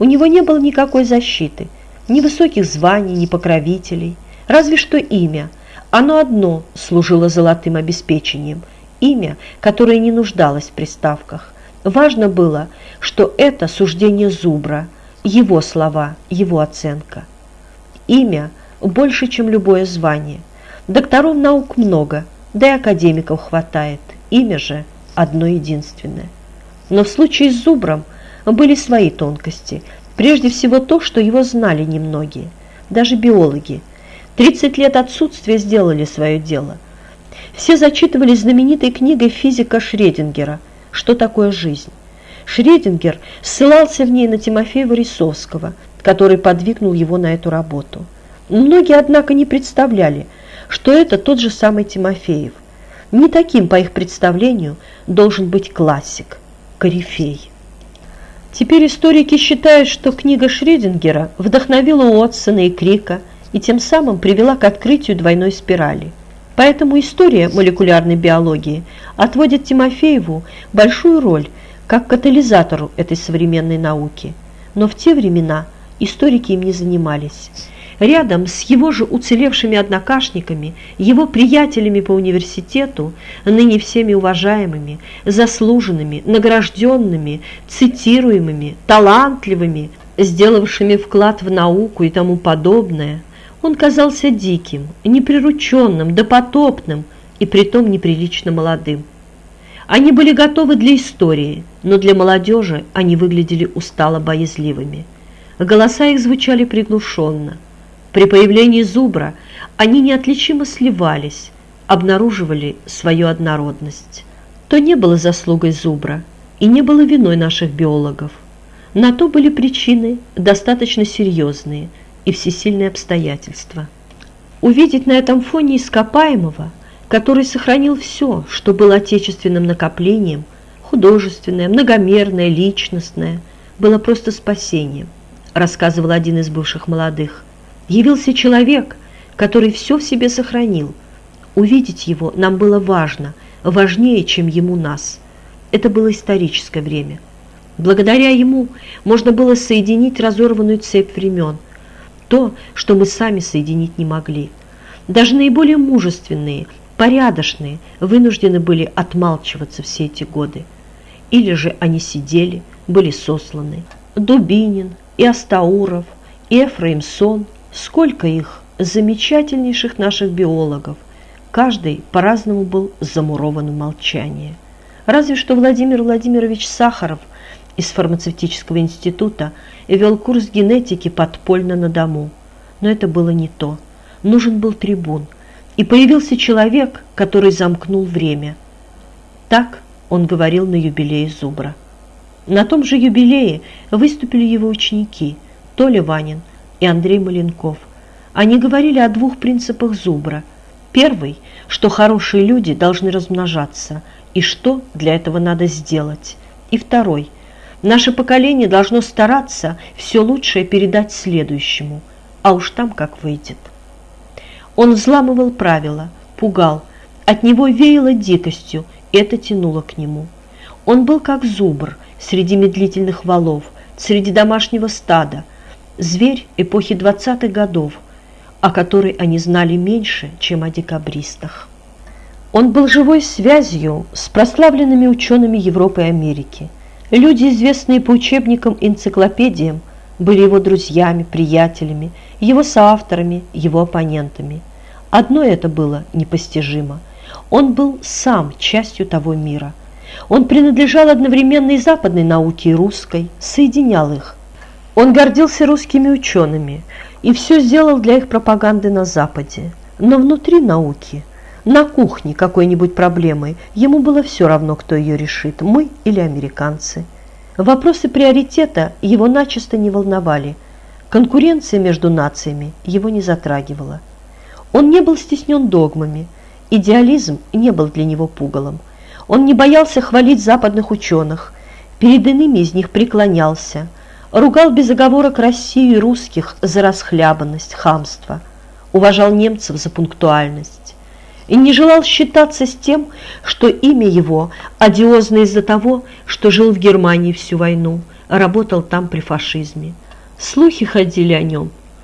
У него не было никакой защиты, ни высоких званий, ни покровителей, разве что имя. Оно одно служило золотым обеспечением, имя, которое не нуждалось в приставках. Важно было, что это суждение Зубра, его слова, его оценка. Имя больше, чем любое звание. Докторов наук много, да и академиков хватает. Имя же одно единственное. Но в случае с Зубром были свои тонкости. Прежде всего то, что его знали немногие, даже биологи. 30 лет отсутствия сделали свое дело. Все зачитывались знаменитой книгой физика Шредингера «Что такое жизнь?». Шредингер ссылался в ней на Тимофея Варисовского, который подвигнул его на эту работу. Многие, однако, не представляли, что это тот же самый Тимофеев. Не таким, по их представлению, должен быть классик, корифей. Теперь историки считают, что книга Шредингера вдохновила Уотсона и Крика и тем самым привела к открытию двойной спирали. Поэтому история молекулярной биологии отводит Тимофееву большую роль как катализатору этой современной науки. Но в те времена историки им не занимались. Рядом с его же уцелевшими однокашниками, его приятелями по университету, ныне всеми уважаемыми, заслуженными, награжденными, цитируемыми, талантливыми, сделавшими вклад в науку и тому подобное, он казался диким, неприрученным, допотопным и притом неприлично молодым. Они были готовы для истории, но для молодежи они выглядели устало-боязливыми. Голоса их звучали приглушенно – при появлении зубра они неотличимо сливались, обнаруживали свою однородность. То не было заслугой зубра и не было виной наших биологов. На то были причины достаточно серьезные и всесильные обстоятельства. Увидеть на этом фоне ископаемого, который сохранил все, что было отечественным накоплением, художественное, многомерное, личностное, было просто спасением, рассказывал один из бывших молодых. Явился человек, который все в себе сохранил. Увидеть его нам было важно, важнее, чем ему нас. Это было историческое время. Благодаря ему можно было соединить разорванную цепь времен, то, что мы сами соединить не могли. Даже наиболее мужественные, порядочные вынуждены были отмалчиваться все эти годы. Или же они сидели, были сосланы. Дубинин и Астауров, и Эфраимсон – Сколько их, замечательнейших наших биологов, каждый по-разному был замурован в молчание. Разве что Владимир Владимирович Сахаров из фармацевтического института вел курс генетики подпольно на дому. Но это было не то. Нужен был трибун. И появился человек, который замкнул время. Так он говорил на юбилее Зубра. На том же юбилее выступили его ученики Толя Ванин, и Андрей Маленков. Они говорили о двух принципах Зубра. Первый, что хорошие люди должны размножаться, и что для этого надо сделать. И второй, наше поколение должно стараться все лучшее передать следующему, а уж там как выйдет. Он взламывал правила, пугал, от него веяло дикостью, и это тянуло к нему. Он был как зубр среди медлительных валов, среди домашнего стада, зверь эпохи 20-х годов, о которой они знали меньше, чем о декабристах. Он был живой связью с прославленными учеными Европы и Америки. Люди, известные по учебникам и энциклопедиям, были его друзьями, приятелями, его соавторами, его оппонентами. Одно это было непостижимо. Он был сам частью того мира. Он принадлежал одновременно и западной науке, и русской, соединял их. Он гордился русскими учеными и все сделал для их пропаганды на Западе. Но внутри науки, на кухне какой-нибудь проблемой, ему было все равно, кто ее решит, мы или американцы. Вопросы приоритета его начисто не волновали. Конкуренция между нациями его не затрагивала. Он не был стеснен догмами, идеализм не был для него пугалом. Он не боялся хвалить западных ученых, перед иными из них преклонялся – ругал без оговорок Россию и русских за расхлябанность, хамство, уважал немцев за пунктуальность и не желал считаться с тем, что имя его одиозно из-за того, что жил в Германии всю войну, работал там при фашизме. Слухи ходили о нем,